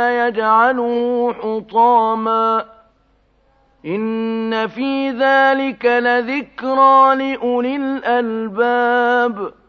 يَجْعَلُهُ حُطَامًا ۚ. إِنَّ فِي ذَٰلِكَ لَذِكْرَىٰ لِأُولِي الْأَلْبَابِ.